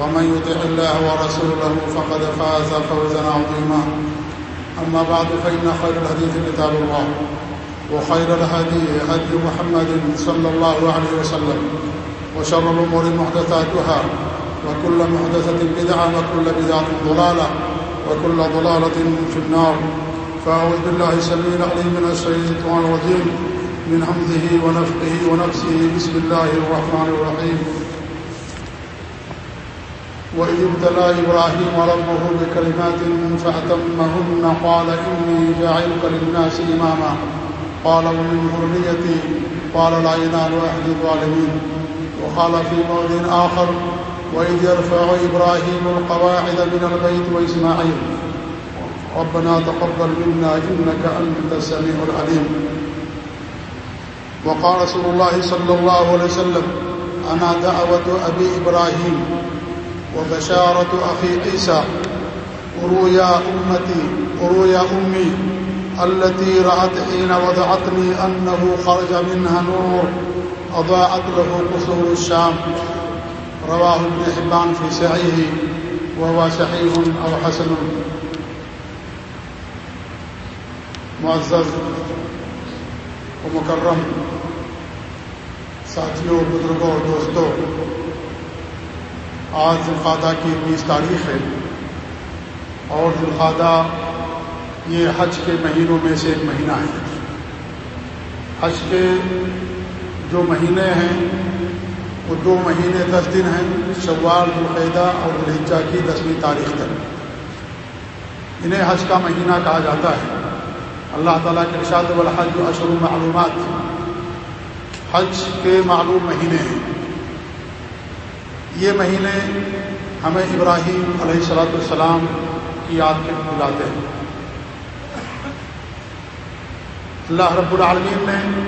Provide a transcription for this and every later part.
ومن يطع الله ورسوله فقد فاز فوزا عظيما. أما بعد، فإن خير الحديث كتاب الله، وخير الهدي هدي محمد صلى الله عليه وسلم، وشر الأمور محدثاتها، وكل محدثة بدعة، وكل بدعة ضلالة، وكل ضلالة في النار. فأعوذ بالله سميع العليم من الشيطان الرجيم، من حمده ونفقه ونفسه. بسم الله الرحمن الرحيم. وإذ ابتلى إبراهيم ربه بكلمات فأتمهن قال إني جاعلك للناس إماما قال ومن ذريتي قال لا ينال أحد الظالمين وقال في موضع آخر وإذ يرفع إبراهيم القواعد من البيت وإسماعيل ربنا تقبل منا إنك أنت السميع العليم وقال رسول الله صلى الله عليه وسلم أنا دعوة أبي إبراهيم وبشارة أخي عيسى أرويا أمتي أرويا أمي التي رأت حين وضعتني أنه خرج منها نور أضاعت له قصور الشام. رواه ابن حبان في سعيه وهو صحيح أو حسن. معزز و مکرم ساتھیوں، بزرگوں اور دوستوں آج ذوالخادہ کی بیس تاریخ ہے اور ذوالخادہ یہ حج کے مہینوں میں سے ایک مہینہ ہے۔ حج کے جو مہینے ہیں، وہ دو مہینے دس دن ہیں، شوال القیدہ اور الحجہ کی دسویں تاریخ تک۔ انہیں حج کا مہینہ کہا جاتا ہے۔ اللہ تعالیٰ کے ارشاد والحج جو اشر معلومات۔ حج کے معلوم مہینے ہیں۔ یہ مہینے ہمیں ابراہیم علیہ صلاۃ السلام کی یاد میں دلاتے ہیں۔ اللہ رب العالمین نے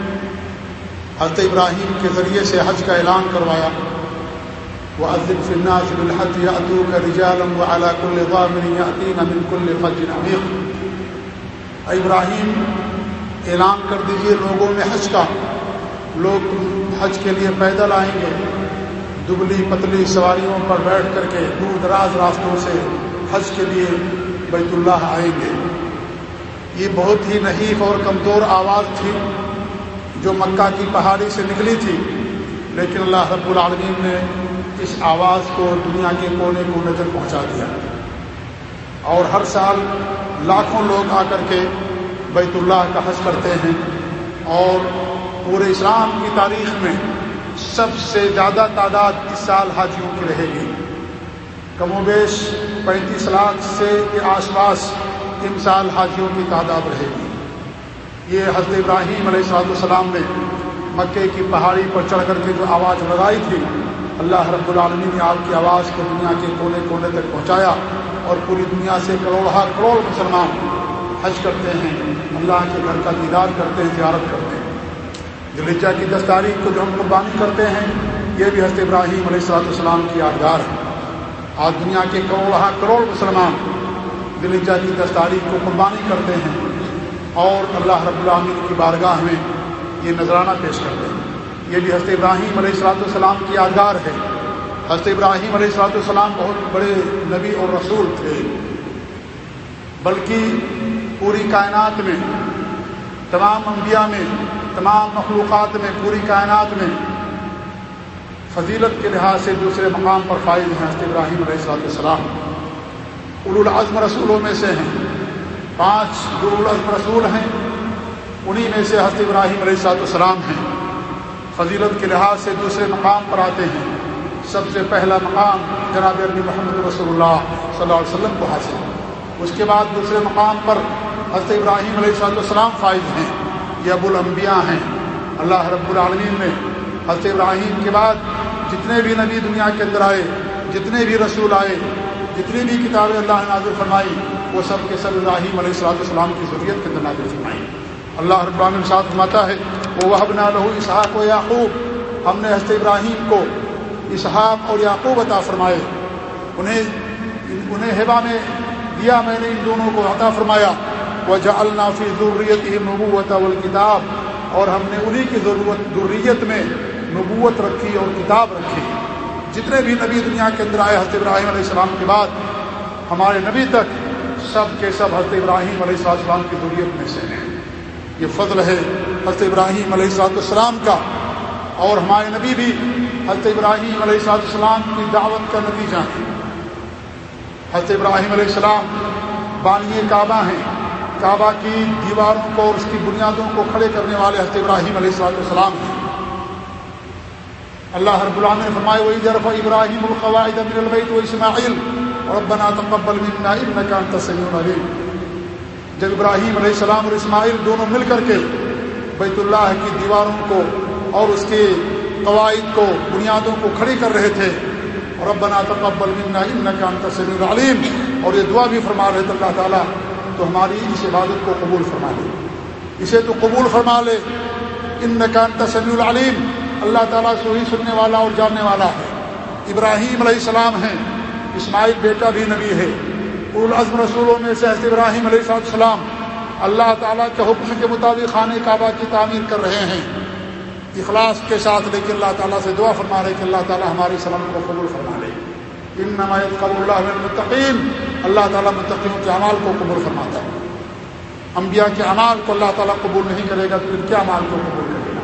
حضرت ابراہیم کے ذریعے سے حج کا اعلان کروایا۔ وہ عظم فناز الحد یا ادو کا رجالم و علاق الغامن یعطین من کل ابراہیم، اعلان کر دیجیے لوگوں میں حج کا۔ لوگ حج کے لیے پیدل آئیں گے۔ دبلی پتلی سواریوں پر بیٹھ کر کے دور دراز راستوں سے حج کے لیے بیت اللہ آئیں گے۔ یہ بہت ہی نحیف اور کمزور آواز تھی جو مکہ کی پہاڑی سے نکلی تھی، لیکن اللہ رب العالمین نے اس آواز کو دنیا کے کونے کونے تک پہنچا دیا۔ اور ہر سال لاکھوں لوگ آ کر کے بیت اللہ کا حج کرتے ہیں اور پورے اسلام کی تاریخ میں سب سے زیادہ تعداد اس سال حاجیوں کی رہے گی۔ کم و بیش پینتیس لاکھ سے کے آس پاس ان سال حاجیوں کی تعداد رہے گی۔ یہ حضرت ابراہیم علیہ السلاۃ السلام نے مکے کی پہاڑی پر چڑھ کر کے جو آواز لگائی تھی، اللہ رب العالمین نے آپ کی آواز کو دنیا کے کونے کونے تک پہنچایا اور پوری دنیا سے کروڑہ کروڑ مسلمان حج کرتے ہیں، اللہ کے گھر کا دیدار کرتے ہیں، زیارت کرتے ہیں۔ دلیچہ کی دس تاریخ کو جو ہم قربانی کرتے ہیں، یہ بھی حضرت ابراہیم علیہ السلاۃ السلام کی یادگار ہے۔ آج دنیا کے کروڑہ کروڑ مسلمان دلیچہ کی دس تاریخ کو قربانی کرتے ہیں اور اللہ رب العامین کی بارگاہ میں یہ نذرانہ پیش کرتے ہیں۔ یہ بھی حضرت ابراہیم علیہ السلاۃ السلام کی یادگار ہے۔ حضرت ابراہیم علیہ السلاۃ السلام بہت بڑے نبی اور رسول تھے، بلکہ پوری کائنات میں تمام انبیاء میں، تمام مخلوقات میں، پوری کائنات میں فضیلت کے لحاظ سے دوسرے مقام پر فائز ہیں حضرت ابراہیم علیہ السلاۃ السلام العزم رسولوں میں سے ہیں۔ پانچ جو رسول ہیں۔ انہی میں سے حضرت ابراہیم علیہ السلاۃ السلام ہیں۔ فضیلت کے لحاظ سے دوسرے مقام پر آتے ہیں۔ سب سے پہلا مقام جناب عربی محمد رسول اللہ صلی اللہ علیہ وسلم کو حاصل۔ اس کے بعد دوسرے مقام پر حضرت ابراہیم علیہ السلام فائز ہیں، یہ ابو الانبیاء ہیں۔ اللہ رب العالمین نے حضرت ابراہیم کے بعد جتنے بھی نبی دنیا کے اندر آئے، جتنے بھی رسول آئے، جتنی بھی کتابیں اللہ نے نازل فرمائی، وہ سب کے سب ابراہیم علیہ السلاۃ السلام کی ضروریت کے اندر نازل فرمائی۔ اللہ رب العالمین ساتھ فرماتا ہے، وہ وحب نہ لہو اسحاق و یعقوب۔ ہم نے حضرت ابراہیم کو اسحاق اور یعقوب عطا فرمائے۔ انہیں انہیں ہبا میں، دیا میں نے ان دونوں کو عطا فرمایا۔ وہ جا النافی ضروریت نبوت الکتاب اور ہم نے انہی کی ضرورت ضروریت میں نبوت رکھی اور کتاب رکھی۔ جتنے بھی نبی دنیا کے اندر آئے حضرت ابراہیم علیہ السلام کے بعد، ہمارے نبی تک سب کے سب حضرت ابراہیم علیہ السلام کی ضروریت میں سے ہیں۔ یہ فضل ہے حضرت ابراہیم علیہ السلاۃ السلام کا۔ اور ہمارے نبی بھی حضرت ابراہیم علیہ السلاۃ السلام کی دعوت کا نتیجہ ہے حضرت ابراہیم علیہ السلام بانی کعبہ ہیں۔ کعبہ کی دیواروں کو اور اس کی بنیادوں کو کھڑے کرنے والے حضرت ابراہیم علیہ السلاۃ السلام ہیں۔ اللہ رب العالمین نے فرمائے وہی جرف ابراہیم القواعد من البیت و اسماعیل ربنا تقبل منا انك انت السميع العليم۔ جب ابراہیم علیہ السلام اور اسماعیل دونوں مل کر کے بیت اللہ کی دیواروں کو اور اس کے قواعد کو، بنیادوں کو کھڑی کر رہے تھے اور ربنا تقبل منا انك انت السميع العليم۔ اور یہ دعا بھی فرما رہے تھے اللہ تعالیٰ تو ہماری اس عبادت کو قبول فرما لے۔ اسے تو قبول فرما لے۔ ان انت سمیع العلیم۔ اللہ تعالیٰ سے ہی سننے والا اور جاننے والا ہے۔ ابراہیم علیہ السلام ہیں۔ اسماعیل بیٹا بھی نبی ہے۔ العزم رسولوں میں سے ابراہیم علیہ السلام۔ اللہ تعالیٰ کے حکم کے مطابق خانہ کعبہ کی تعمیر کر رہے ہیں۔ اخلاص کے ساتھ، لیکن اللہ تعالیٰ سے دعا فرما رہے کہ اللہ تعالیٰ ہماری سلام کو قبول فرما لے۔ ان نمایت قبول اللہ متقین اللہ تعالیٰ متقین کے اعمال کو قبول فرماتا ہے۔ انبیاء کے اعمال کو اللہ تعالیٰ قبول نہیں کرے گا تو ان کے اعمال کو قبول کرے گا؟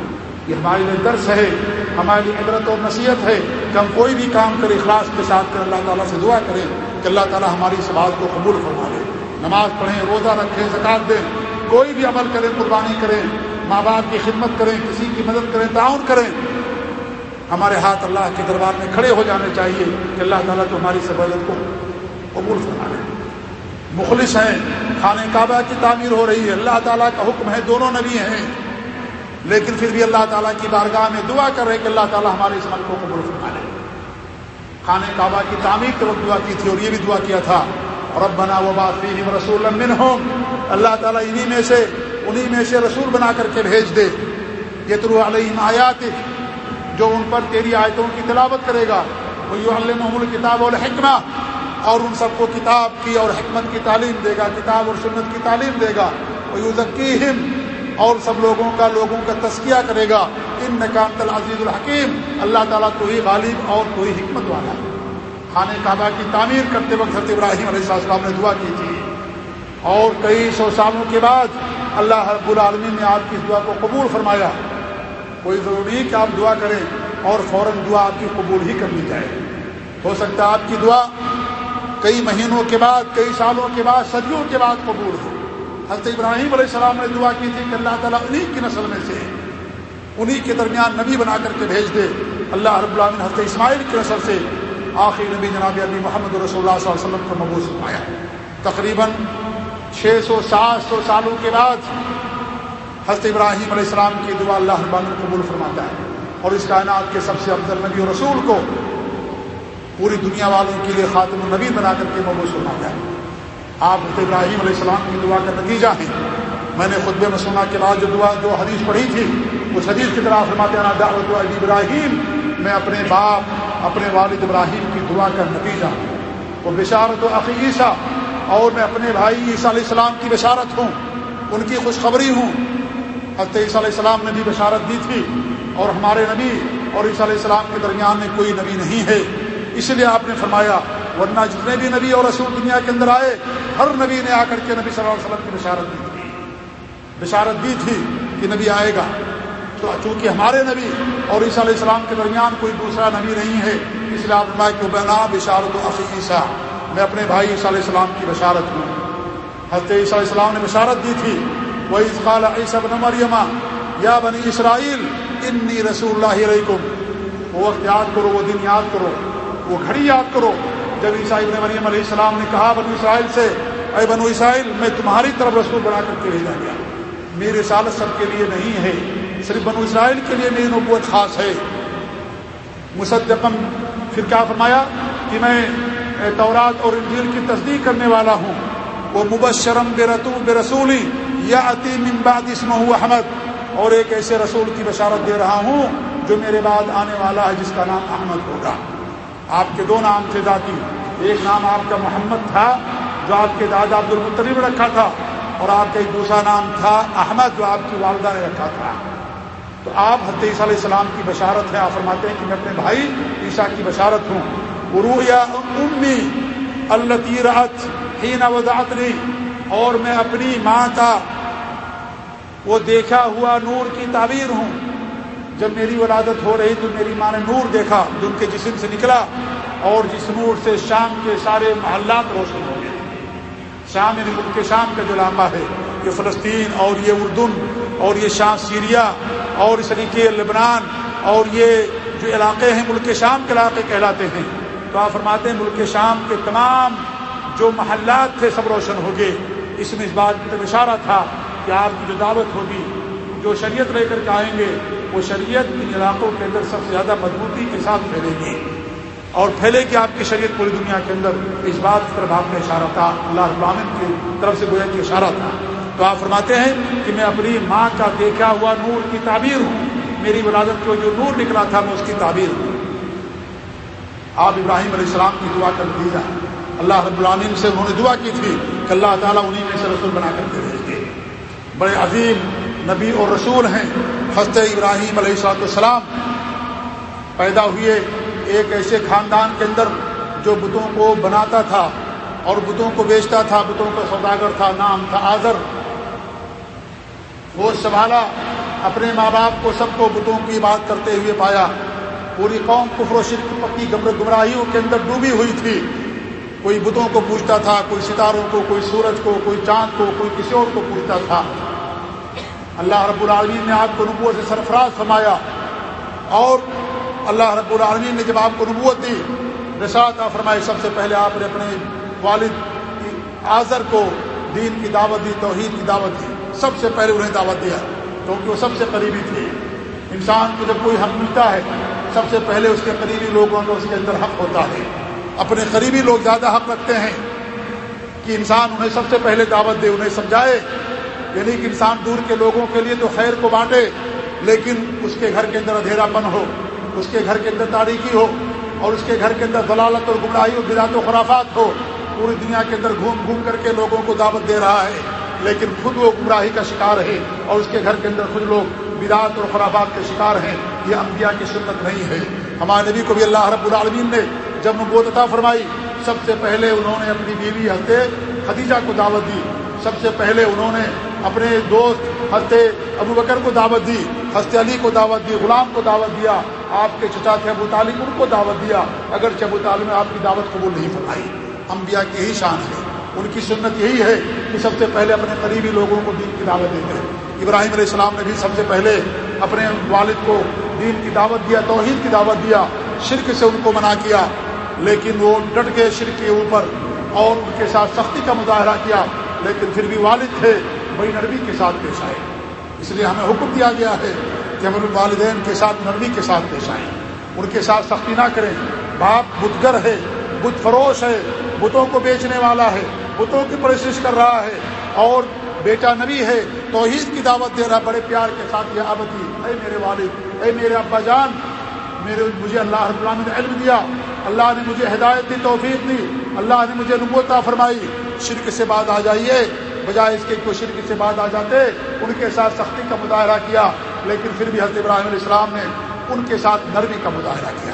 یہ ہمارے لیے درس ہے، ہمارے لیے عبرت اور نصیحت ہے کہ ہم کوئی بھی کام کریں اخلاص کے ساتھ کر اللہ تعالیٰ سے دعا کریں کہ اللہ تعالیٰ ہماری اس بات کو قبول فرما لے نماز پڑھیں، روزہ رکھیں زکات دیں، کوئی بھی عمل کریں، قربانی کریں، ماں باپ کی خدمت کریں، کسی کی مدد کریں، تعاون کریں۔ ہمارے ہاتھ اللہ کے دربار میں کھڑے ہو جانے چاہیے کہ اللہ تعالیٰ تو ہماری سبادت کو قبول فرما لے مخلص ہیں، خانہ کعبہ کی تعمیر ہو رہی ہے۔ اللہ تعالیٰ کا حکم ہے، دونوں نبی ہیں۔ لیکن پھر بھی اللہ تعالیٰ کی بارگاہ میں دعا کر رہے کہ اللہ تعالیٰ ہمارے اس عمل کو قبول فرما لے خانہ کعبہ کی تعمیر کے وقت دعا کی تھی اور یہ بھی دعا کیا تھا۔ اور اب بنا وہ بات رسول اللہ تعالیٰ انہی میں سے، انہی میں سے رسول بنا کر کے بھیج دے۔ یہ تو علیہ آیات جو ان پر تیری آیتوں کی تلاوت کرے گا، وہ یو کتاب الحکمہ اور ان سب کو کتاب کی اور حکمت کی تعلیم دے گا، کتاب اور سنت کی تعلیم دے گا۔ وہ یو اور سب لوگوں کا لوگوں کا تذکیہ کرے گا۔ ان نکام العزیز الحکیم، اللہ تعالیٰ تو ہی غالب اور تو ہی حکمت والا ہے۔ خانہ کعبہ کی تعمیر کرتے وقت حضرت ابراہیم علیہ السلام نے دعا کی تھی۔ اور کئی سو سالوں کے بعد اللہ رب العالمین نے آپ کی اس دعا کو قبول فرمایا۔ کوئی ضروری کہ آپ دعا کریں اور فوراً دعا آپ کی قبول ہی کر لی جائے۔ ہو سکتا ہے آپ کی دعا کئی مہینوں کے بعد، کئی سالوں کے بعد، صدیوں کے بعد قبول ہو۔ حضرت ابراہیم علیہ السلام نے دعا کی تھی کہ اللہ تعالیٰ انہیں کی نسل میں سے انہی کے درمیان نبی بنا کر کے بھیج دے۔ اللہ رب العالمین حضرت اسماعیل کی نسل سے آخری نبی جناب علی محمد رسول اللہ صلی اللہ علیہ وسلم کو مبوس پایا۔ تقریباً چھ سو، سات سو سالوں کے بعد حضرت ابراہیم علیہ السلام کی دعا اللہ العالمین قبول فرماتا ہے اور اس کائنات کے سب سے افضل نبی و رسول کو پوری دنیا والوں کے لیے خاتم النبی بنا کر کے مبوس فرماتا ہے۔ آپ حضرت ابراہیم علیہ السلام کی دعا کا نتیجہ ہے میں نے خطبے میں سنا کے بعد جو دعا، جو حدیث پڑھی تھی، اس حدیث کی طرح فرماتے ہیں دعوت علی ابراہیم میں اپنے باپ، اپنے والد ابراہیم کی دعا کا نتیجہ ہوں۔ وہ بشارت و عقی عیسیٰ، اور میں اپنے بھائی عیسیٰ علیہ السلام کی بشارت ہوں۔ ان کی خوشخبری ہوں۔ حضرت عیسیٰ علیہ السلام نے بھی بشارت دی تھی اور ہمارے نبی اور عیسیٰ علیہ السلام کے درمیان میں کوئی نبی نہیں ہے۔ اس لیے آپ نے فرمایا، ورنہ جتنے بھی نبی اور رسول دنیا کے اندر آئے، ہر نبی نے آ کر کے نبی صلی اللہ علیہ وسلم کی بشارت دی تھی۔ بشارت دی تھی کہ نبی آئے گا۔ تو چونکہ ہمارے نبی اور عیسیٰ علیہ السلام کے درمیان کوئی دوسرا نبی نہیں ہے، اس لیے آپ کہ بنا بشارت و عیسیٰ۔ میں اپنے بھائی عیسیٰ علیہ السلام کی بشارت ہوں۔ حضرت عیسیٰ علیہ السلام نے بشارت دی تھی وہ اسقال عیسیٰ بن مریمہ یا بنی اسرائیل انی رسول اللہ علیکم وہ وقت یاد کرو، وہ دن یاد کرو، وہ گھڑی یاد کرو، جب عیسیٰ ابن مریم علیہ السلام نے کہا بنو اسرائیل سے، اے بنو اسرائیل، میں تمہاری طرف رسول بنا کر کے بھیجا گیا، میرے سالت سب کے لیے نہیں ہے، صرف بنو اسرائیل کے لیے میری نبوت خاص ہے. مصدقم پھر کیا فرمایا، کہ میں تورات اور انجیل کی تصدیق کرنے والا ہوں، وہ مبشرم بے رتو بے رسولی یا عتیم امباد اسم احمد اور ایک ایسے رسول کی بشارت دے رہا ہوں جو میرے بعد آنے والا ہے جس کا نام احمد ہوگا۔ آپ کے دو نام تھے ذاتی۔ ایک نام آپ کا محمد تھا جو آپ کے دادا عبد المطلیب رکھا تھا اور آپ کا ایک دوسرا نام تھا احمد جو آپ کی والدہ نے رکھا تھا۔ تو آپ حضرت عیسیٰ علیہ السلام کی بشارت ہے، آپ فرماتے ہیں کہ میں اپنے بھائی عیسیٰ کی بشارت ہوں۔ عرو یا امی اللہ تیرت ہی نہ اور میں اپنی ماں کا وہ دیکھا ہوا نور کی تعبیر ہوں۔ جب میری ولادت ہو رہی تو میری ماں نے نور دیکھا، جو ان کے جسم سے نکلا اور جس نور سے شام کے سارے محلات روشن ہو گئے۔ شام یعنی ملک شام کا جو علاقہ ہے، یہ فلسطین اور یہ اردن اور یہ شام سیریا اور اس طریقے لبنان اور یہ جو علاقے ہیں ملک شام کے علاقے کہلاتے ہیں۔ تو آپ فرماتے ہیں ملک شام کے تمام جو محلات تھے سب روشن ہو گئے۔ اس میں اس بات کی طرف اشارہ تھا کہ آپ کی جو دعوت ہوگی، جو شریعت لے کر کے آئیں گے، وہ شریعت ان علاقوں کے اندر سب سے زیادہ مضبوطی کے ساتھ پھیلے گی۔ اور پھیلے گی آپ کی شریعت پوری دنیا کے اندر اس بات کی طرف آپ کا اشارہ تھا، اللہ ابامن کی طرف سے گویا کی اشارہ تھا۔ تو آپ فرماتے ہیں کہ میں اپنی ماں کا دیکھا ہوا نور کی تعبیر ہوں۔ میری ولادت کو جو نور نکلا تھا، میں اس کی تعبیر ہوں۔ آپ ابراہیم علیہ السلام کی دعا کر دیا اللہ رب العامین سے انہوں نے دعا کی تھی۔ کہ اللہ تعالیٰ انہیں میں سے رسول بنا کر کے بھیجتے بڑے عظیم نبی اور رسول ہیں۔ حضرت ابراہیم علیہ السلاۃ السلام پیدا ہوئے ایک ایسے خاندان کے اندر جو بتوں کو بناتا تھا اور بتوں کو بیچتا تھا، بتوں کا سوداگر تھا، نام تھا آزر وہ سنبھالا، اپنے ماں باپ کو سب کو بتوں کی بات کرتے ہوئے پایا۔ پوری قوم کفر و شرک پکی گمراہیوں کے اندر ڈوبی ہوئی تھی۔ کوئی بتوں کو پوچھتا تھا، کوئی ستاروں کو، کوئی سورج کو، کوئی چاند کو، کوئی کسی اور کو پوچھتا تھا۔ اللہ رب العالمین نے آپ کو نبوت سے سرفراز فرمایا۔ اور اللہ رب العالمین نے جب آپ کو نبوت دی رساط فرمائی سب سے پہلے آپ نے اپنے والد آذر کو دین کی دعوت دی، توحید کی دعوت دی۔ سب سے پہلے انہیں دعوت دیا، کیونکہ وہ سب سے قریبی تھی۔ انسان کو جب کوئی حق ملتا ہے، سب سے پہلے اس کے قریبی لوگوں کا اس کے اندر حق ہوتا ہے۔ اپنے قریبی لوگ زیادہ حق رکھتے ہیں کہ انسان انہیں سب سے پہلے دعوت دے، انہیں سمجھائے۔ یعنی کہ انسان دور کے لوگوں کے لیے تو خیر کو بانٹے، لیکن اس کے گھر کے اندر اندھیرا پن ہو، اس کے گھر کے اندر تاریخی ہو، اور اس کے گھر کے اندر دلالت اور گمراہی اور بدعت و خرافات ہو، پوری دنیا کے اندر گھوم گھوم کر کے لوگوں کو دعوت دے رہا ہے۔ لیکن خود وہ گمراہی کا شکار ہے، اور اس کے گھر کے اندر خود لوگ بدعت اور خرافات کے شکار ہیں۔ یہ انبیاء کی سنت نہیں ہے۔ ہمارے نبی کو بھی اللہ رب العالمین نے جب نبوت عطا فرمائی۔ سب سے پہلے انہوں نے اپنی بیوی حضرت خدیجہ کو دعوت دی۔ سب سے پہلے انہوں نے اپنے دوست ہنستے ابو بکر کو دعوت دی۔ ہنستے علی کو دعوت دی۔ غلام کو دعوت دیا۔ آپ کے چچا تھے ابو طالب، ان کو دعوت دیا۔ اگر ابو طالب نے آپ کی دعوت قبول نہیں فرمائی۔ انبیاء کی یہی شان ہے۔ ان کی سنت یہی ہے کہ سب سے پہلے اپنے قریبی لوگوں کو دین کی دعوت دیتے ہیں۔ ابراہیم علیہ السلام نے بھی سب سے پہلے اپنے والد کو دین کی دعوت دیا، توحید کی دعوت دیا، شرک سے ان کو منع کیا۔ لیکن وہ ڈٹ گئے شرک کے اوپر اور ان کے ساتھ سختی کا مظاہرہ کیا، لیکن پھر بھی والد تھے بڑی نرمی کے ساتھ پیش آئے۔ اس لیے ہمیں حکم دیا گیا ہے کہ ہم والدین کے ساتھ نرمی کے ساتھ پیش آئیں۔ ان کے ساتھ سختی نہ کریں۔ باپ بتگر ہے، بت فروش ہے، بتوں کو بیچنے والا ہے، بتوں کی پرشش کر رہا ہے اور بیٹا نبی ہے، توحید کی دعوت دے رہا بڑے پیار کے ساتھ یہ آبتی اے میرے والد، اے میرے ابا جان، میرے مجھے اللہ رب العالمین نے علم دیا۔ اللہ نے مجھے ہدایت دی، توفیق دی۔ اللہ نے مجھے نبوتا فرمائی۔ شرک سے بعد آ جائیے۔ بجائے اس کے کوئی شرک سے بعد آ جاتے، ان کے ساتھ سختی کا مظاہرہ کیا۔ لیکن پھر بھی حضرت ابراہیم علیہ السلام نے ان کے ساتھ نرمی کا مظاہرہ کیا۔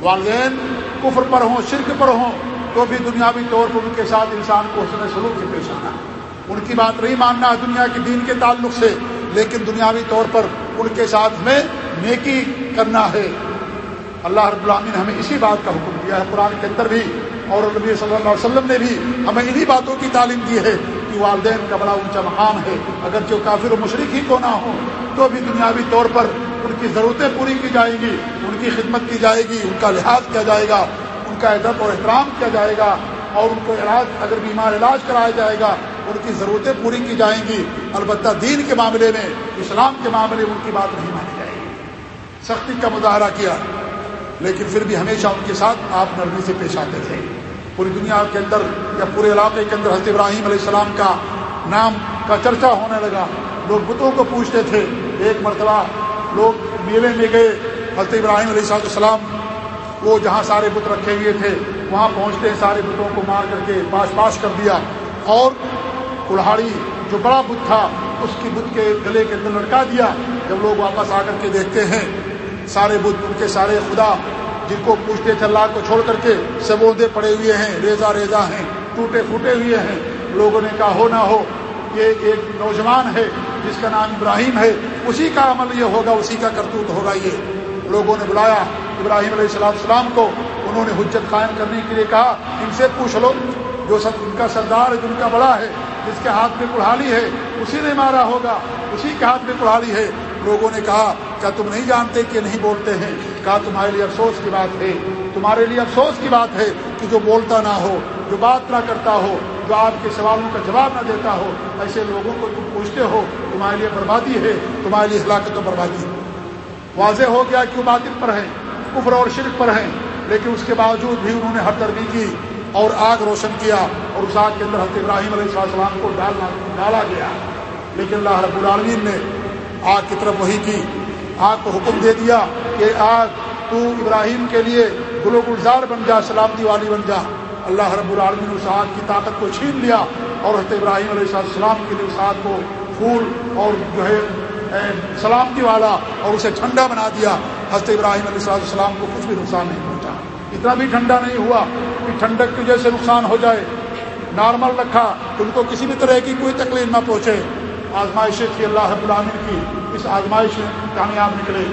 والدین کفر پر ہوں، شرک پر ہوں، تو بھی دنیاوی طور پر ان کے ساتھ انسان کو حسن سلوک سے پیش آنا۔ ان کی بات نہیں ماننا ہے دنیا کے دین کے تعلق سے، لیکن دنیاوی طور پر ان کے ساتھ ہمیں نیکی کرنا ہے۔ اللہ رب العالمین نے ہمیں اسی بات کا حکم دیا ہے، قرآن کے اندر بھی، اور نبی صلی اللہ علیہ وسلم نے بھی ہمیں انہی باتوں کی تعلیم دی ہے کہ والدین کا بڑا اونچا مقام ہے۔ اگر جو کافر و مشرق ہی کو نہ ہو، تو بھی دنیاوی طور پر ان کی ضرورتیں پوری کی جائیں گی، ان کی خدمت کی جائے گی، ان کا لحاظ کیا جائے گا، ان کا ادب اور احترام کیا جائے گا، اور ان کو علاج، اگر بیمار علاج کرایا جائے گا، ان کی ضرورتیں پوری کی جائیں گی۔ البتہ دین کے معاملے میں، اسلام کے معاملے میں ان کی بات نہیں مانی جائے گی۔ سختی کا مظاہرہ کیا۔ لیکن پھر بھی ہمیشہ ان کے ساتھ آپ نرمی سے پیش آتے تھے۔ پوری دنیا کے اندر یا پورے علاقے کے اندر حضرت ابراہیم علیہ السلام کا نام کا چرچا ہونے لگا۔ لوگ بتوں کو پوچھتے تھے۔ ایک مرتبہ لوگ میلے میں گئے۔ حضرت ابراہیم علیہ السلام وہ جہاں سارے بت رکھے ہوئے تھے، وہاں پہنچتے سارے بتوں کو مار کر کے پاش پاش کر دیا۔ اور کڑھاڑی جو بڑا بت تھا، اس کی بت کے گلے کے اندر لڑکا دیا۔ جب لوگ واپس آ کر کے دیکھتے ہیں سارے بت ان کے سارے خدا جن کو پوچھتے تھے اللہ کو چھوڑ کر کے سبودے پڑے ہوئے ہیں ریزا ریزا ہیں، ٹوٹے پھوٹے ہوئے ہیں۔ لوگوں نے کہا، ہو نہ ہو، یہ ایک نوجوان ہے جس کا نام ابراہیم ہے، اسی کا عمل یہ ہوگا، اسی کا کرتوت ہوگا یہ۔ لوگوں نے بلایا، ابراہیم علیہ السلام السلام کو انہوں نے حجت قائم کرنے کے لیے کہا، ان سے پوچھ لو، جو سب ان کا سردار ہے جن کا بڑا ہے، جس کے ہاتھ میں کڑھالی ہے، اسی نے مارا ہوگا، اسی کے ہاتھ میں کڑھالی ہے۔ لوگوں نے کہا کیا تم نہیں جانتے کہ نہیں بولتے ہیں؟ کہا، تمہارے لیے افسوس کی بات ہے۔ تمہارے لیے افسوس کی بات ہے کہ جو بولتا نہ ہو، جو بات نہ کرتا ہو، جو آپ کے سوالوں کا جواب نہ دیتا ہو، ایسے لوگوں کو تم پوچھتے ہو، تمہارے لیے بربادی ہے، تمہارے لیے ہلاکت و بربادی ہے۔ واضح ہو گیا کہ وہ باطل پر ہیں، کفر اور شرک پر ہیں، لیکن اس کے باوجود بھی انہوں نے ہر درمی کی اور آگ روشن کیا اور اس آگ کے اندر حضرت ابراہیم علیہ السلام کو ڈالنا، ڈالا گیا۔ لیکن اللہ رب العالمین نے آگ کی طرف وہی کی۔ آگ کو حکم دے دیا کہ آگ تو ابراہیم کے لیے گل و گلزار بن جا، سلامتی والی بن جا۔ اللہ رب العالمین اس آگ کی طاقت کو چھین لیا اور حضرت ابراہیم علیہ السلام کے لیے اس آگ کو پھول اور جو ہے سلامتی والا اور اسے ٹھنڈا بنا دیا۔ حضرت ابراہیم علیہ السلام کو کچھ بھی نقصان نہیں پہنچا۔ اتنا بھی ٹھنڈا نہیں ہوا کہ ٹھنڈک کی وجہ سے نقصان ہو جائے۔ نارمل رکھا، ان کو کسی بھی طرح کی کوئی تکلیف نہ پہنچے۔ آزمائشیں تھی اللہ رب العالمین کی، اس آزمائش میں کامیاب نکلے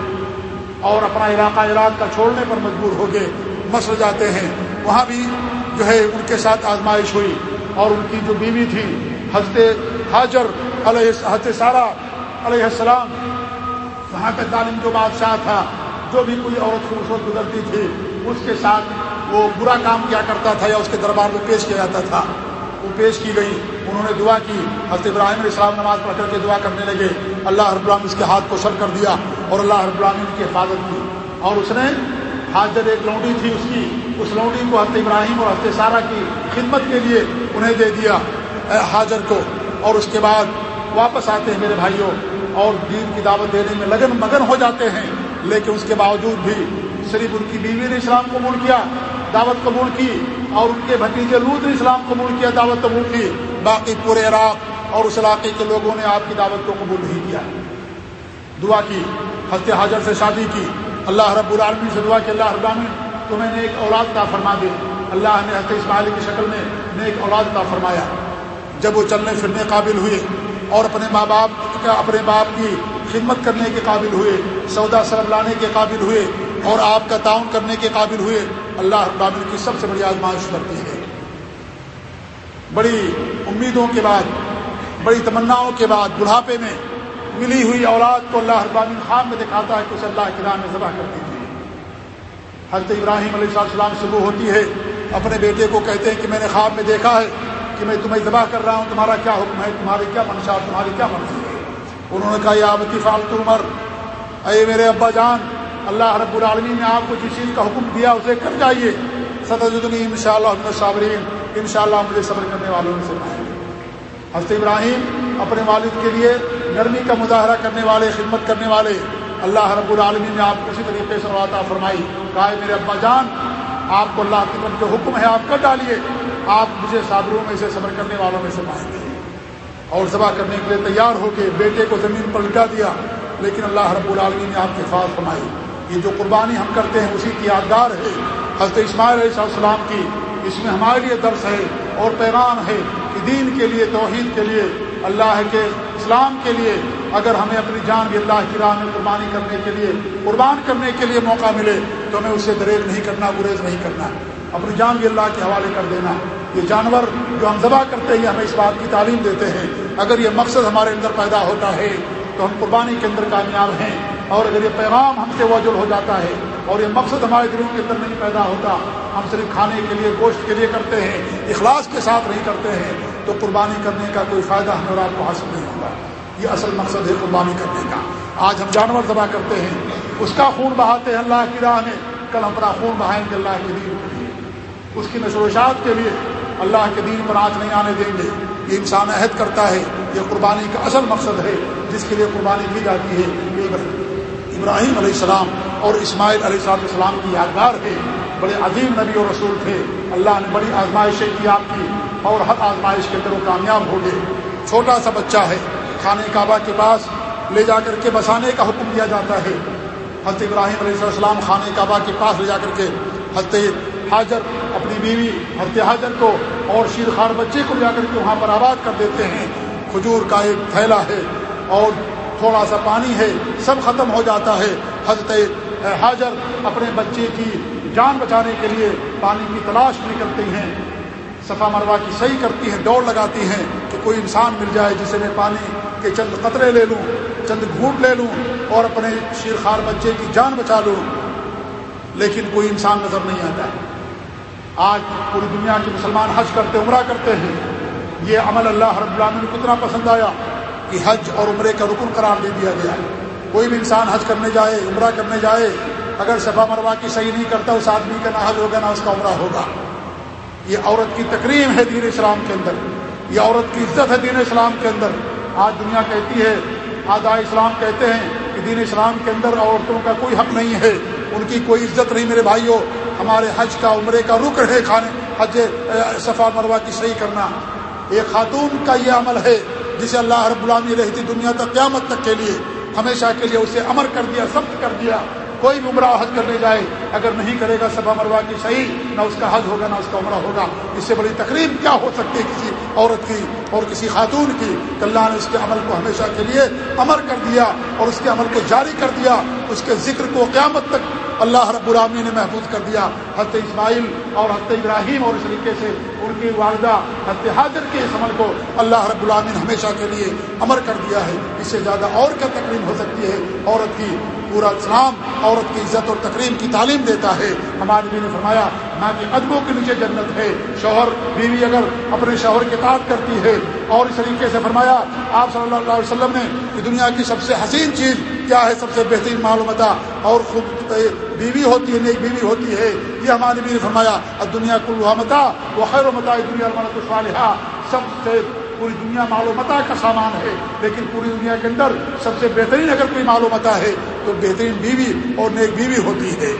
اور اپنا علاقہ علاق کا چھوڑنے پر مجبور ہو گئے مسل جاتے ہیں۔ وہاں بھی جو ہے ان کے ساتھ آزمائش ہوئی اور ان کی جو بیوی تھی، حضرت حاجر علیہ حضرت سارا علیہ السلام، وہاں کا تعلیم جو بادشاہ تھا، جو بھی کوئی عورت خوبصورت گزرتی تھی، اس کے ساتھ وہ برا کام کیا کرتا تھا یا اس کے دربار میں پیش کیا جاتا تھا۔ وہ پیش کی گئی، انہوں نے دعا کی۔ حضرت ابراہیم علیہ السلام نماز پڑھ کر کے دعا کرنے لگے۔ اللہ رب العالمین اس کے ہاتھ کو سر کر دیا اور اللہ رب العالمین کی حفاظت کی۔ اور اس نے حاضر ایک لونڈی تھی اس کی، اس لونڈی کو حضرت ابراہیم اور حضرت سارا کی خدمت کے لیے انہیں دے دیا حاضر کو۔ اور اس کے بعد واپس آتے ہیں میرے بھائیوں اور دین کی دعوت دینے میں لگن مگن ہو جاتے ہیں۔ لیکن اس کے باوجود بھی صرف ان کی بیوی نے اسلام قبول کیا، دعوت قبول کی۔ اور ان کے بھتیجے لوت نے اسلام قبول کیا، دعوت قبول کی، باقی پورے عراق اور اس علاقے کے لوگوں نے آپ کی دعوت کو قبول نہیں کیا۔ دعا کی، حضرت حاضر سے شادی کی۔ اللہ رب العالمین سے دعا کہ اللہ العالمین تمہیں نیک اولاد کا فرما دے اللہ نے حضرت اسماعیل کی شکل میں نیک اولاد کا فرمایا۔ جب وہ چلنے پھرنے قابل ہوئے اور اپنے ماں باپ کا، اپنے باپ کی خدمت کرنے کے قابل ہوئے، سودا سرب لانے کے قابل ہوئے اور آپ کا تعاون کرنے کے قابل ہوئے، اللہ ابامن کی سب سے بڑی آزمائش کرتی ہے۔ بڑی امیدوں کے بعد، بڑی تمناؤں کے بعد، بڑھاپے میں ملی ہوئی اولاد کو اللہ ابامن خان میں دکھاتا ہے کہ اسے اللہ کے راہ میں ذبح کر دیجیے۔ حضرت ابراہیم علیہ السلام شروع ہوتی ہے، اپنے بیٹے کو کہتے ہیں کہ میں نے خواب میں دیکھا ہے کہ میں تمہیں ذبح کر رہا ہوں، تمہارا کیا حکم ہے؟ تمہاری کیا منشا، تمہاری کیا منشی ہے؟ انہوں نے کہا، یا آبتی فالتو عمر اے میرے ابا جان اللہ رب العالمین نے آپ کو جس چیز کا حکم دیا اسے کر جائیے۔ سطنی ان شاء اللہ صابرین ان شاء اللہ مجھے صبر کرنے والوں سے پائیں حضرت ابراہیم اپنے والد کے لیے نرمی کا مظاہرہ کرنے والے، خدمت کرنے والے، اللہ رب العالمین نے آپ کو اسی طریقے سے رواتا فرمائی۔ کہا میرے ابا جان، آپ کو اللہ کی طرف جو حکم ہے آپ کر ڈالیے۔ آپ مجھے صابروں میں سے، صبر کرنے والوں میں سے پائیں گے اور ذبح کرنے کے لیے تیار ہو کے بیٹے کو زمین پر لٹا دیا، لیکن اللہ رب العالمین نے آپ کی حفاظ فرمائی۔ یہ جو قربانی ہم کرتے ہیں اسی کی یادگار ہے۔ حضرت اسماعیل علیہ السلام کی اس میں ہمارے لیے درس ہے اور پیغام ہے کہ دین کے لیے، توحید کے لیے، اللہ کے، اسلام کے لیے اگر ہمیں اپنی جان بھی اللہ کی راہ میں قربانی کرنے کے لیے، قربان کرنے کے لیے موقع ملے تو ہمیں اسے دریغ نہیں کرنا، گریز نہیں کرنا۔ اپنی جان بھی اللہ کے حوالے کر دینا۔ یہ جانور جو ہم ذبح کرتے ہیں ہمیں اس بات کی تعلیم دیتے ہیں۔ اگر یہ مقصد ہمارے اندر پیدا ہوتا ہے تو ہم قربانی کے اندر کامیاب ہیں۔ اور اگر یہ پیغام ہم سے وجل ہو جاتا ہے اور یہ مقصد ہمارے دلوں کے اندر نہیں پیدا ہوتا، ہم صرف کھانے کے لیے گوشت کے لیے کرتے ہیں، اخلاص کے ساتھ نہیں کرتے ہیں، تو قربانی کرنے کا کوئی فائدہ ہمیں اور آپ کو حاصل نہیں ہوگا۔ یہ اصل مقصد ہے قربانی کرنے کا۔ آج ہم جانور ذبح کرتے ہیں، اس کا خون بہاتے ہیں اللہ کی راہ میں، کل ہم اپنا خون بہائیں گے اللہ کے دین کے لیے۔ اس کی نشو و اشاعت کے لیے اللہ کے دین پر آنچ نہیں آنے دیں گے۔ یہ انسان عہد کرتا ہے، یہ قربانی کا اصل مقصد ہے، جس کے لیے قربانی کی جاتی ہے۔ یہ ابراہیم علیہ السلام اور اسماعیل علیہ السلام السلام کی یادگار ہے بڑے عظیم نبی و رسول تھے۔ اللہ نے بڑی آزمائشیں کی آپ کی اور ہر آزمائش کے اندر وہ کامیاب ہو گئے۔ چھوٹا سا بچہ ہے، خانہ کعبہ کے پاس لے جا کر کے بسانے کا حکم دیا جاتا ہے۔ حضرت ابراہیم علیہ السلام خانہ کعبہ کے پاس لے جا کر کے حضرت حاجر، اپنی بیوی حضرت حاجر کو اور شیر خار بچے کو جا کر کے وہاں پر آباد کر دیتے ہیں۔ کھجور کا ایک تھیلا ہے اور تھوڑا سا پانی ہے، سب ختم ہو جاتا ہے۔ حضرت حاجر اپنے بچے کی جان بچانے کے لیے پانی کی تلاش نکلتی ہیں۔ صفا مروا کی صحیح کرتی ہیں، دوڑ لگاتی ہیں کہ کوئی انسان مل جائے جسے میں پانی کے چند قطرے لے لوں، چند گھونٹ لے لوں اور اپنے شیر خار بچے کی جان بچا لوں۔ لیکن کوئی انسان نظر نہیں آتا۔ ہے آج پوری دنیا کے مسلمان حج کرتے، عمرہ کرتے ہیں۔ یہ عمل اللہ رب العالمین کو کتنا پسند آیا۔ کہ حج اور عمرے کا رکن قرار دے دیا گیا۔ کوئی بھی انسان حج کرنے جائے، عمرہ کرنے جائے، اگر صفا مروا کی صحیح نہیں کرتا، اس آدمی کا نہ حج ہوگا نہ اس کا عمرہ ہوگا۔ یہ عورت کی تقریم ہے دین اسلام کے اندر۔ یہ عورت کی عزت ہے دین اسلام کے اندر۔ آج دنیا کہتی ہے، آج اسلام کہتے ہیں کہ دین اسلام کے اندر عورتوں کا کوئی حق نہیں ہے۔ ان کی کوئی عزت نہیں، میرے بھائیوں ہمارے حج کا، عمرے کا رکن ہے کھانے، حج، صفا مروا کی صحیح کرنا۔ ایک خاتون کا یہ عمل ہے۔ جسے اللہ رب العالمین رہتی دنیا تک قیامت تک کے لیے ہمیشہ کے لیے اسے امر کر دیا سخت کر دیا۔ کوئی بھی عمرہ حج کرنے جائے، اگر نہیں کرے گا صبح مروا کی صحیح نہ اس کا حج ہوگا، نہ اس کا عمرہ ہوگا۔ اس سے بڑی تقریب کیا ہو سکتی ہے کسی عورت کی اور کسی خاتون کی؟ کہ اللہ نے اس کے عمل کو ہمیشہ کے لیے امر کر دیا اور اس کے عمل کو جاری کر دیا، اس کے ذکر کو قیامت تک اللہ رب العامی نے محفوظ کر دیا۔ حضرت اسماعیل اور حضرت ابراہیم اور اس طریقے سے ان کی والدہ حضرت حاضر کے اس عمل کو اللہ رب العامی نے ہمیشہ کے لیے امر کر دیا ہے۔ اس سے زیادہ اور کیا تقریب ہو سکتی ہے؟ عورت کی پورا اسلام عورت کی عزت اور تقریم کی تعلیم دیتا ہے۔ ہمارے بھی نے فرمایا ماں کے قدموں کے نیچے جنت ہے۔ شوہر، بیوی اگر اپنے شوہر کے تعداد کرتی ہے، اور اس طریقے سے فرمایا، آپ صلی اللہ علیہ وسلم نے کہ دنیا کی سب سے حسین چیز کیا ہے؟ سب سے بہترین معلومات اور خود بیوی ہوتی ہے، نیک بیوی ہوتی ہے۔ یہ ہماری بھی نے فرمایا دنیا کل متا وہ خیر و متا دنیا صالحہ سب سے پوری دنیا معلومتا کا سامان ہے، لیکن پوری دنیا کے اندر سب سے بہترین اگر کوئی معلومتا ہے، تو بہترین بیوی اور نیک بیوی ہوتی ہے۔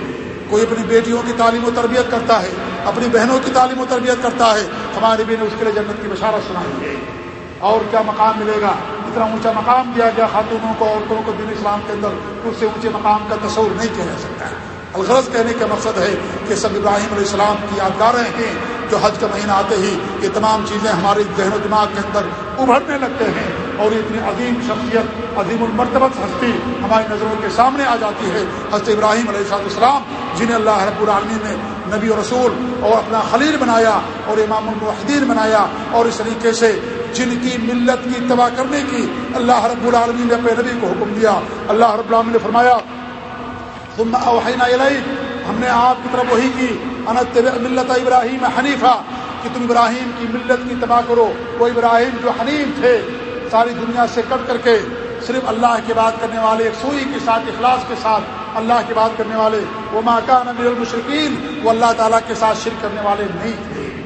کوئی اپنی بیٹیوں کی تعلیم و تربیت کرتا ہے، اپنی بہنوں کی تعلیم و تربیت کرتا ہے ہماری بھی نے اس کے لیے جنت کی بشارت سنائی ہے۔ اور کیا مقام ملے گا؟ اتنا اونچا مقام دیا گیا خاتونوں کو، عورتوں کو دین اسلام کے اندر، اس سے اونچے مقام کا تصور نہیں کیا جا سکتا۔ ہے الغرض کہنے کا مقصد ہے کہ سب ابراہیم علیہ السلام کی یادگاریں ہیں جو حج کا مہینہ آتے ہی یہ تمام چیزیں ہمارے ذہن و دماغ کے اندر ابھرنے لگتے ہیں اور اتنی عظیم شخصیت، عظیم المرتبت ہستی ہماری نظروں کے سامنے آ جاتی ہے۔ حضرت ابراہیم علیہ السلام جنہیں اللہ رب العالمین نے نبی و رسول اور اپنا خلیل بنایا اور امام المحدین بنایا اور اس طریقے سے جن کی ملت کی تباہ کرنے کی اللہ رب العالمین نے اپنے نبی کو حکم دیا۔ اللہ رب العالمین نے فرمایا اوحینا ہم نے آپ کی طرف وہی کی۔ انت ملت ابراہیم حنیفہ، کہ تم ابراہیم کی ملت کی تباہ کرو۔ وہ ابراہیم جو حنیف تھے، ساری دنیا سے کٹ کر کے صرف اللہ کی بات کرنے والے، ایک سوئی کے ساتھ، اخلاص کے ساتھ اللہ کی بات کرنے والے۔ وہ ماکا نبی المشرقین وہ اللہ تعالیٰ کے ساتھ شرک کرنے والے نہیں تھے۔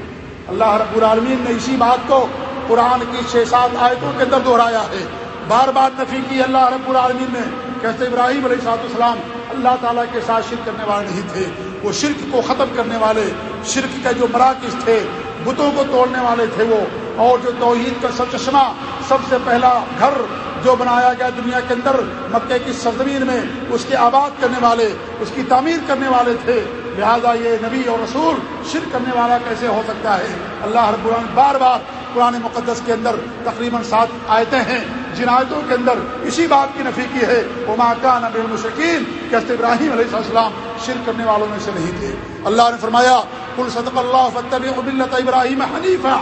اللہ رب العالمین نے اسی بات کو قرآن کی چھ سات آیتوں کے اندر دہرایا ہے۔ بار بار نفی کی اللہ رب العالمین نے۔ کیسے ابراہیم علیہ صاحب السلام اللہ تعالیٰ کے ساتھ شرک کرنے والے نہیں تھے۔ وہ شرک کو ختم کرنے والے، شرک کا جو مراکز تھے، بتوں کو توڑنے والے تھے وہ۔ اور جو توحید کا سب چشمہ سب سے پہلا گھر جو بنایا گیا دنیا کے اندر، مکے کی سرزمین میں، اس کے آباد کرنے والے، اس کی تعمیر کرنے والے تھے۔ لہذا یہ نبی اور رسول شرک کرنے والا کیسے ہو سکتا ہے؟ اللہ ہر قرآن بار بار قرآن مقدس کے اندر تقریباً سات آیتیں ہیں۔ جن کے اندر اسی بات کی نفی کی ہے۔ وہ ماکا نبی المشکین کہ ابراہیم علیہ السلام شرک کرنے والوں میں سے نہیں تھے۔ اللہ نے فرمایا کل صدق اللہ فتب ملت ابراہیم حنیفہ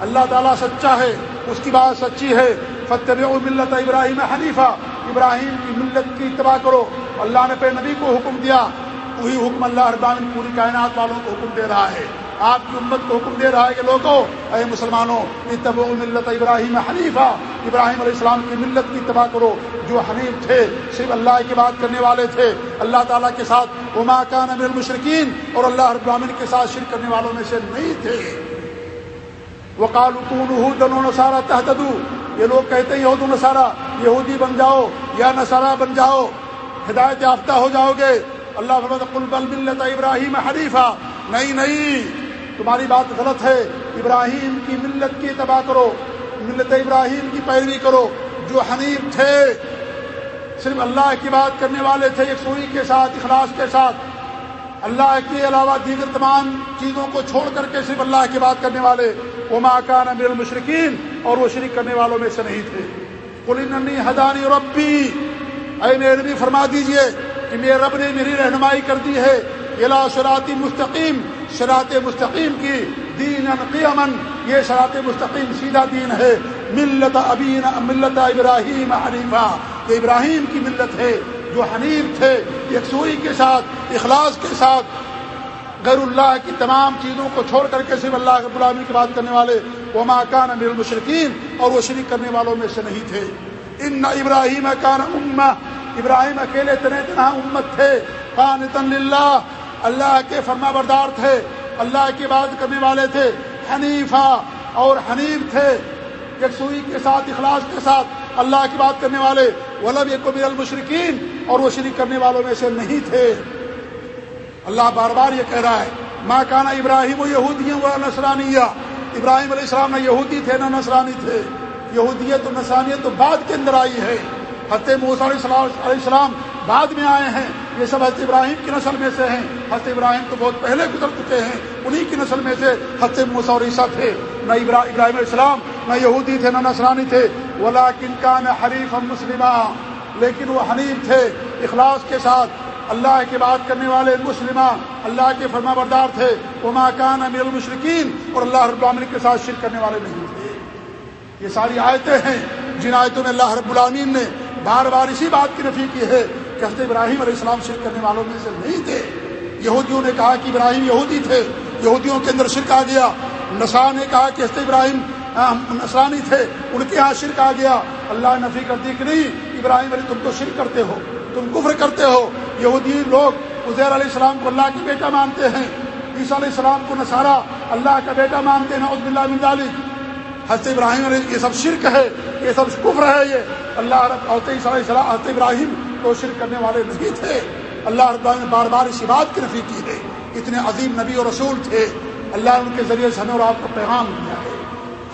اللہ تعالیٰ سچا ہے، اس کی بات سچی ہے۔ فتب ملت ابراہیم حنیفہ ابراہیم کی ملت کی اتباع کرو۔ اللہ نے پہ نبی کو حکم دیا۔ وہی حکم اللہ ابراہیم پوری کائنات والوں کو حکم دے رہا ہے۔ آپ کی امت کو حکم دے رہا ہے کہ لوگوں، اے مسلمانوں اتب ملت ابراہیم حنیفہ ابراہیم علیہ السلام کی ملت کی اتباع کرو۔ جو حنیف تھے، صرف اللہ کی بات کرنے والے تھے۔ اللہ تعالیٰ کے ساتھ عما کا نمیر المشرقین اور اللہ ابراہین کے ساتھ شرک کرنے والوں میں سے نہیں تھے۔ وہ کالکون سارا تحتدو یہ لوگ کہتے ہیں، یہود نصارہ یہودی بن جاؤ یا نصارہ بن جاؤ۔ ہدایت یافتہ ہو جاؤ گے۔ اللہ بل ملت ابراہیم حنیفہ نہیں نہیں۔ تمہاری بات غلط ہے۔ ابراہیم کی ملت کی تباہ کرو۔ ملت ابراہیم کی پیروی کرو۔ جو حنیف تھے، صرف اللہ کی بات کرنے والے تھے یکسوئی کے ساتھ، اخلاص کے ساتھ۔ اللہ کے علاوہ دیگر تمام چیزوں کو چھوڑ کر کے صرف اللہ کی بات کرنے والے۔ وہ ماکان امیر المشرقین اور وہ شریک کرنے والوں میں سے نہیں تھے۔ کلینی حدانی ربی۔ اے میرے بھی فرما دیجیے کہ میرے رب نے میری رہنمائی کر دی ہے۔ الا مستقیم۔ شراط مستقیم کی، دین قیمن یہ شراط مستقیم سیدھا دین ہے۔ ملت ابین ملت ابراہیم حنیفہ۔ یہ ابراہیم کی ملت ہے، جو حنیف تھے یکسوئی کے ساتھ، اخلاص کے ساتھ۔ غیر اللہ کی تمام چیزوں کو چھوڑ کر کے صرف اللہ کے غلامی کی بات کرنے والے۔ وہ ماکان امیر المشرقین اور وہ شریک کرنے والوں میں سے نہیں تھے۔ ان ابراہیم کان امہ۔ ابراہیم اکیلے تنے تنہا امت تھے۔ قانتن للہ۔ اللہ کے فرما بردار تھے، اللہ کی بات کرنے والے تھے، حنیفہ اور حنیف تھے، یکسوئی کے ساتھ، اخلاص کے ساتھ اللہ کی بات کرنے والے ولب ایک المشرقین اور وہ شریک کرنے والوں میں سے نہیں تھے۔ اللہ بار بار یہ کہہ رہا ہے ماں کانا ابراہیم و یہودی و نسرانی ابراہیم علیہ السلام نہ یہودی تھے نہ نسرانی تھے۔ یہودیت و نسرانیت تو بعد کے اندر آئی ہے۔ حتیہ علیہ السلام بعد میں آئے ہیں۔ یہ سب حضرت ابراہیم کی نسل میں سے ہیں۔ حضرت ابراہیم تو بہت پہلے گزر چکے ہیں۔ انہی کی نسل میں سے حضرت اور عیسیٰ تھے۔ نہ ابراہیم علیہ السلام، نہ یہودی تھے، نہ نسرانی تھے۔ ولا کن کا نہ حریف مسلمہ لیکن وہ حنیف تھے۔ اخلاص کے ساتھ اللہ کی بات کرنے والے مسلمہ، اللہ کے فرما بردار تھے۔ وہ ماکان امیر المشرقین اور اللہ رب العالمین کے ساتھ شرک کرنے والے نہیں تھے۔ یہ ساری آیتیں ہیں۔ جن آیتوں میں اللہ رب العالمین نے بار بار اسی بات کی نفی کی ہے۔ کہ حضرت ابراہیم علیہ السلام شرک کرنے والوں میں سے نہیں تھے۔ یہودیوں نے کہا کہ ابراہیم یہودی تھے۔ یہودیوں کے اندر شرک آ گیا۔ نسا نے کہا کہ حضرت ابراہیم نسرانی تھے۔ ان کے یہاں شرک آ گیا۔ اللہ نفی کر دی کہ نہیں، ابراہیم علی تم تو شرک کرتے ہو۔ تم کفر کرتے ہو۔ یہودی لوگ عزیر علیہ السلام کو اللہ کی بیٹا مانتے ہیں۔ عیسیٰ علیہ السلام کو نصارہ اللہ کا بیٹا مانتے ہیں۔ عزب اللہ بن حضرت ابراہیم علیہ، یہ سب شرک ہے۔ یہ سب کفر ہے یہ۔ اللہ علیہ السلام، حضرت ابراہیم کو شرک کرنے والے نہیں تھے۔ اللہ رب نے بار بار اسی بات کی نفی کی ہے۔ اتنے عظیم نبی اور رسول تھے۔ اللہ نے ان کے ذریعے سے ہمیں اور آپ کو پیغام دیا ہے۔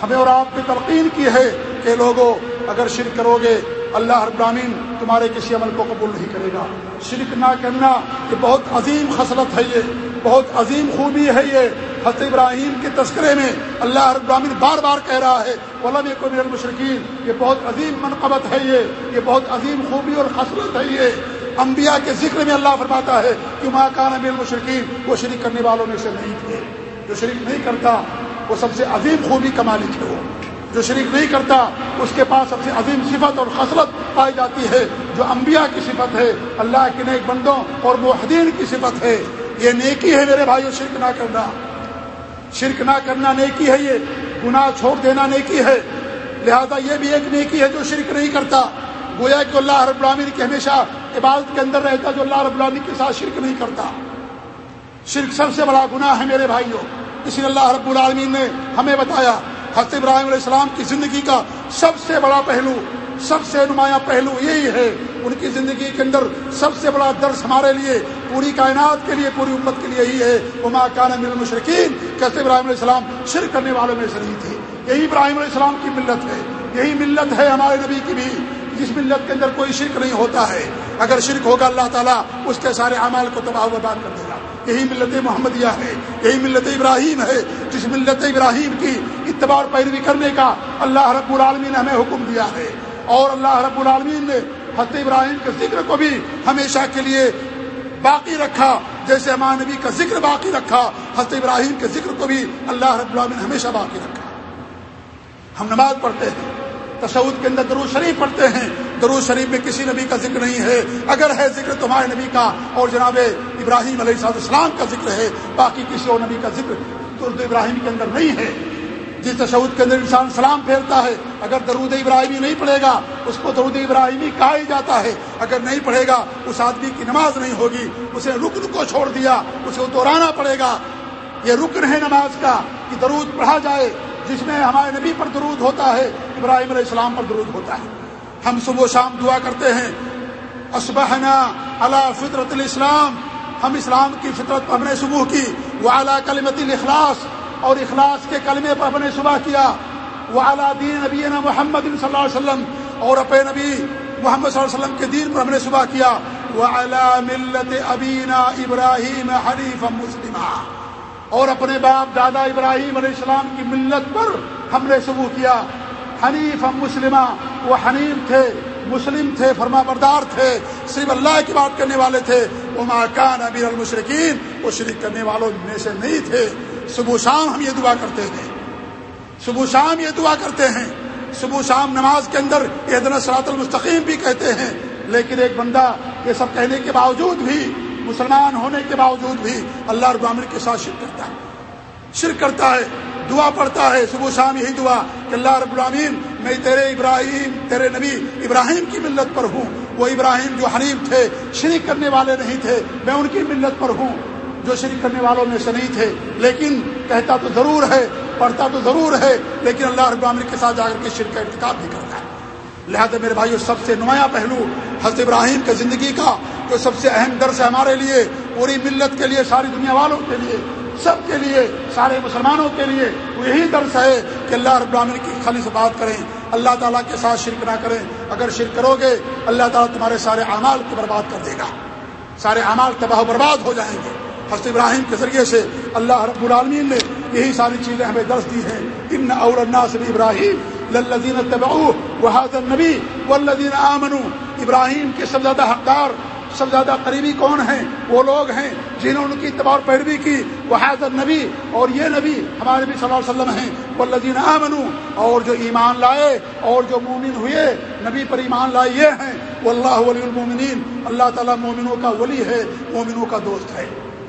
ہمیں اور آپ کی تلقین کی ہے کہ لوگوں، اگر شرک کرو گے اللہ رب العالمین تمہارے کسی عمل کو قبول نہیں کرے گا۔ شرک نہ کرنا یہ بہت عظیم خصلت ہے یہ، بہت عظیم خوبی ہے یہ۔ حضرت ابراہیم کے تذکرے میں اللہ رب العالمین بار بار کہہ رہا ہے علم کو المشرقین یہ بہت عظیم منقبت ہے یہ یہ بہت عظیم خوبی اور خصلت ہے یہ۔ انبیاء کے ذکر میں اللہ فرماتا ہے کہ ماں کان امیر المشرقین وہ شریک کرنے والوں میں سے نہیں تھے۔ جو شریک نہیں کرتا، وہ سب سے عظیم خوبی کا مالک ہے وہ۔ جو شریک نہیں کرتا، اس کے پاس سب سے عظیم صفت اور خصلت پائی جاتی ہے، جو انبیاء کی صفت ہے، اللہ کے نیک بندوں اور محدین کی صفت ہے۔ یہ نیکی ہے میرے بھائیوں شرک نہ کرنا۔ شرک نہ کرنا نیکی ہے یہ، گناہ چھوڑ دینا نیکی ہے۔ لہذا یہ بھی ایک نیکی ہے جو شرک نہیں کرتا۔ گویا کہ اللہ رب العالمین کی ہمیشہ عبادت کے اندر رہتا جو اللہ رب العالمین کے ساتھ شرک نہیں کرتا۔ شرک سب سے بڑا گناہ ہے میرے بھائیوں اس لیے اللہ رب العالمین نے ہمیں بتایا حضرت ابراہیم علیہ السلام کی زندگی کا سب سے بڑا پہلو، سب سے نمایاں پہلو یہی ہے، ان کی زندگی کے اندر سب سے بڑا درس ہمارے لیے، پوری کائنات کے لیے، پوری امت کے لیے یہی ہے۔ وہ کان مل مشرقین کیسے ابراہیم علیہ السلام شرک کرنے والوں میں سے نہیں تھی یہی ابراہیم علیہ السلام کی ملت ہے، یہی ملت ہے ہمارے نبی کی بھی، جس ملت کے اندر کوئی شرک نہیں ہوتا ہے۔ اگر شرک ہوگا اللہ تعالیٰ، اس کے سارے اعمال کو تباہ و برباد کر دے گا۔ یہی ملت محمدیہ ہے، یہی ملت ابراہیم ہے، جس ملت ابراہیم کی اتبار پیروی کرنے کا اللہ رب العالمین نے ہمیں حکم دیا ہے۔ اور اللہ رب العالمین نے حضرت ابراہیم کے ذکر کو بھی ہمیشہ کے لیے باقی رکھا، جیسے ہمارے نبی کا ذکر باقی رکھا، حضرت ابراہیم کے ذکر کو بھی اللہ رب العالمین نے ہمیشہ باقی رکھا۔ ہم نماز پڑھتے ہیں تشود کے اندر درود شریف پڑھتے ہیں۔ درود شریف میں کسی نبی کا ذکر نہیں ہے۔ اگر ہے ذکر تمہارے نبی کا اور جناب ابراہیم علیہ السلام کا ذکر ہے، باقی کسی اور نبی کا ذکر درد ابراہیم کے اندر نہیں ہے۔ جس تشود کے اندر انسان سلام پھیرتا ہے، اگر درود ابراہیمی نہیں پڑھے گا، اس کو درود ابراہیمی کہا ہی جاتا ہے۔ اگر نہیں پڑھے گا، اس آدمی کی نماز نہیں ہوگی۔ اسے رکن کو چھوڑ دیا، اسے دوہرانا پڑے گا۔ یہ رکن ہے نماز کا کہ درود پڑھا جائے۔ جس میں ہمارے نبی پر درود ہوتا ہے، ابراہیم علیہ السلام پر درود ہوتا ہے۔ ہم صبح و شام دعا کرتے ہیں اسبحنا اللہ فطرت الاسلام۔ ہم اسلام کی فطرت پر ہم نے صبح کی وہ اعلیٰ کلمت الاخلاص۔ اور اخلاص کے کلمے پر اپنے صبح کیا۔ وہ اعلیٰ دین نبی محمد صلی اللہ علیہ وسلم۔ اور اپنے نبی محمد صلی اللہ علیہ وسلم کے دین پر ہم نے صبح کیا۔ وہ اعلیٰ ملت ابینا ابراہیم حریف مسلمہ۔ اور اپنے باپ دادا ابراہیم علیہ السلام کی ملت پر ہم نے صبح کیا۔ حنیف مسلمہ، وہ حنیف تھے، مسلم تھے، فرما بردار تھے، صرف اللہ کی بات کرنے والے تھے۔ وہ ماکان امیر المشرقین وہ شریک کرنے والوں میں سے نہیں تھے۔ صبح شام ہم یہ دعا کرتے ہیں۔ صبح شام یہ دعا کرتے ہیں۔ صبح شام نماز کے اندر یہ دن سرات المستقیم بھی کہتے ہیں۔ لیکن ایک بندہ یہ سب کہنے کے باوجود بھی مسلمان ہونے کے باوجود بھی اللہ ابامر کے ساتھ شرک کرتا ہے۔ شرک کرتا ہے، دعا پڑھتا ہے، صبح شام یہی دعا کہ اللہ رب العامین میں تیرے ابراہیم، تیرے نبی ابراہیم کی ملت پر ہوں۔ وہ ابراہیم جو حریف تھے شریک کرنے والے نہیں تھے، میں ان کی ملت پر ہوں۔ جو شریک کرنے والوں میں سے نہیں تھے، لیکن کہتا تو ضرور ہے، پڑھتا تو ضرور ہے، لیکن اللہ رب العامن کے ساتھ جا کر کے شرک کا ارتکاب بھی کرتا لہٰذا میرے بھائی سب سے نمایاں پہلو حضرت ابراہیم کے زندگی کا، جو سب سے اہم درس ہے ہمارے لیے، پوری ملت کے لیے، ساری دنیا والوں کے لیے، سب کے لیے، سارے مسلمانوں کے لیے، وہ یہی درس ہے کہ اللہ رب العالمین کی خالی سے بات کریں، اللہ تعالیٰ کے ساتھ شرک نہ کریں۔ اگر شرک کرو گے، اللہ تعالیٰ تمہارے سارے اعمال کو برباد کر دے گا۔ سارے اعمال تباہ و برباد ہو جائیں گے۔ حضرت ابراہیم کے ذریعے سے اللہ رب العالمین نے یہی ساری چیزیں ہمیں درس دی ہیں۔ ان اور الناس ابراہیم للذین تبعوه وهذا النبی والذین آمنوا. ابراہیم کے سب زیادہ حقدار سب زیادہ قریبی کون ہیں؟ وہ لوگ ہیں جنہوں نے ان کی تباہ پیروی کی. وہ حضرت نبی اور یہ نبی ہمارے نبی صلی اللہ علیہ وسلم ہیں. وہ لذین آمنو اور جو ایمان لائے، اور جو مومن ہوئے، نبی پر ایمان لائے یہ ہیں. وہ اللہ ولی المومنین، اللہ تعالیٰ مومنوں کا ولی ہے، مومنوں کا دوست ہے.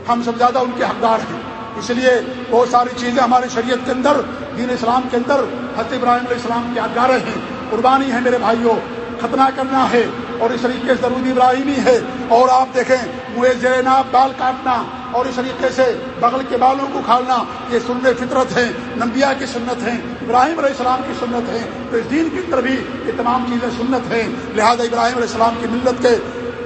ہم سب زیادہ ان کے حقدار ہیں. اس لیے بہت ساری چیزیں ہماری شریعت کے اندر، دین اسلام کے اندر، حضرت ابراہیم علیہ السلام کے حقدار ہیں۔ قربانی ہے میرے بھائیوں، ختنہ کرنا ہے اور اس طریقے سے ضروری ابراہیمی ہے۔ اور آپ دیکھیں، منہ زینا بال کاٹنا اور اس طریقے سے بغل کے بالوں کو کھالنا، یہ سنت فطرت ہیں نمبیا کی سنت ہیں، ابراہیم علیہ السلام کی سنت ہے تو اس دین کے اندر بھی یہ تمام چیزیں سنت ہیں۔ لہذا ابراہیم علیہ السلام کی ملت کے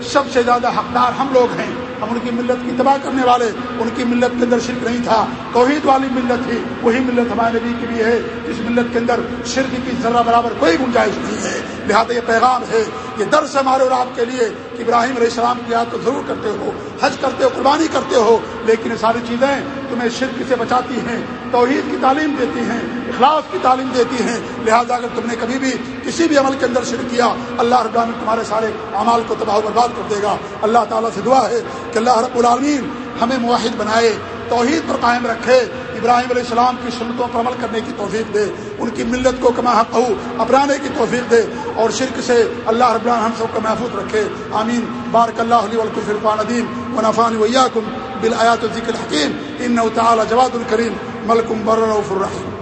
سب سے زیادہ حقدار ہم لوگ ہیں۔ ہم ان کی ملت کی تباہ کرنے والے، ان کی ملت کے اندر شرک نہیں تھا۔ توحید والی ملت تھی، وہی ملت ہمارے نبی کی بھی ہے، جس ملت کے اندر شرک کی ذرہ برابر کوئی گنجائش نہیں ہے۔ لہٰذا یہ پیغام ہے، یہ درس ہمارے اور آپ کے لیے کہ ابراہیم علیہ السلام کی یاد تو ضرور کرتے ہو، حج کرتے ہو، قربانی کرتے ہو، لیکن یہ ساری چیزیں تمہیں شرک سے بچاتی ہیں۔ توحید کی تعلیم دیتی ہیں، اخلاص کی تعلیم دیتی ہیں۔ لہٰذا اگر تم نے کبھی بھی کسی بھی عمل کے اندر شرک کیا، اللہ رب العالمین تمہارے سارے اعمال کو تباہ و برباد کر دے گا۔ اللہ تعالیٰ سے دعا ہے کہ اللہ رب العالمین ہمیں معاہد بنائے، توحید پر قائم رکھے۔ ابراہیم علیہ السلام کی سنتوں پر عمل کرنے کی توفیق دے۔ ان کی ملت کو کما حق اپنانے کی توفیق دے۔ اور شرک سے اللہ رب ہم سب کو محفوظ رکھے۔ آمین۔ بارک اللہ علیہ فرقان ادیم و نفان ویا کم بالآیات ذکر حکیم ان تعالی جواد الکریم ملکم برف الرحیم